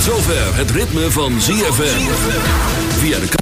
Zover het ritme van ZFM. Via de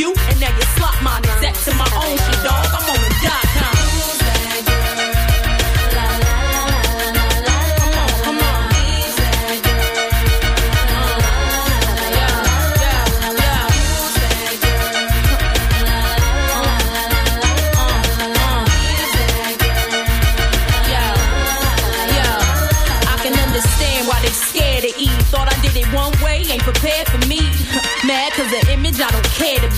you, and now you slot my Set to my own shit, dog.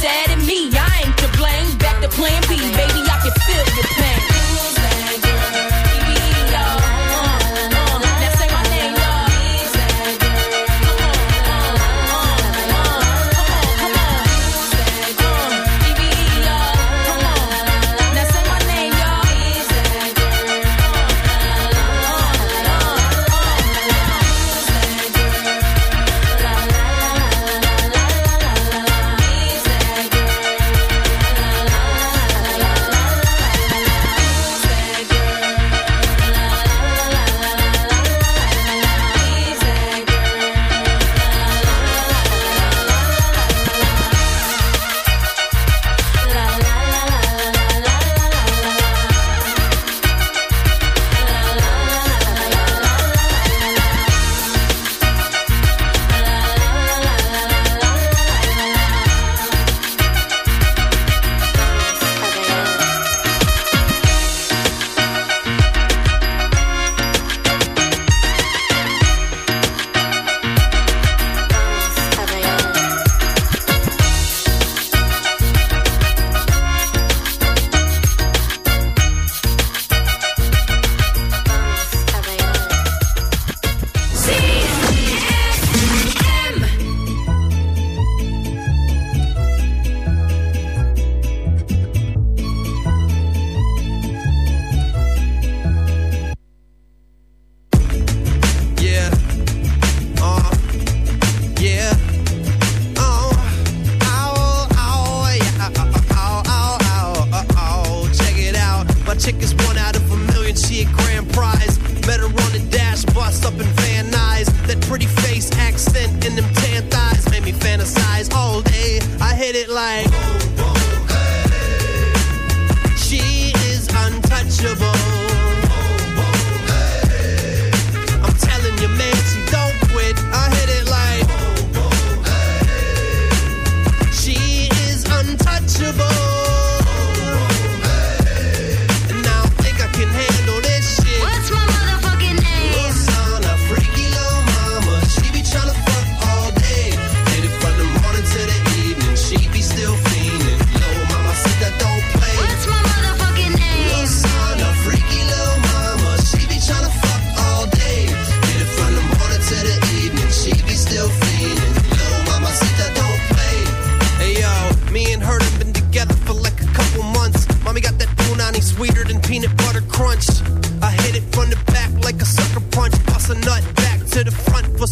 said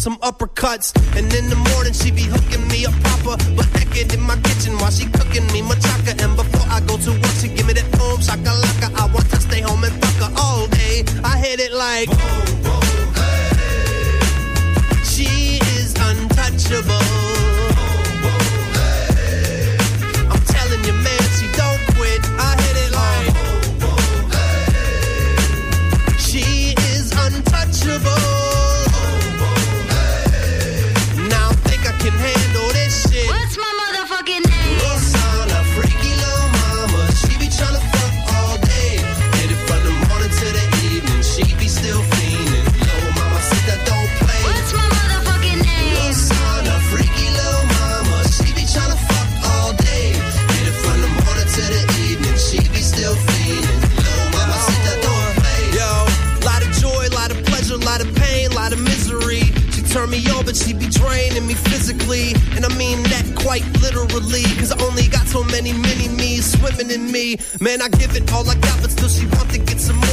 some uppercuts. And in the morning she be hooking me up proper. But naked in my kitchen while she cooking me machaca. And before I go to work, she give me that boom shakalaka. I want to stay home and fuck her all day. I hit it like Man, I give it all I got, but still she want to get some more.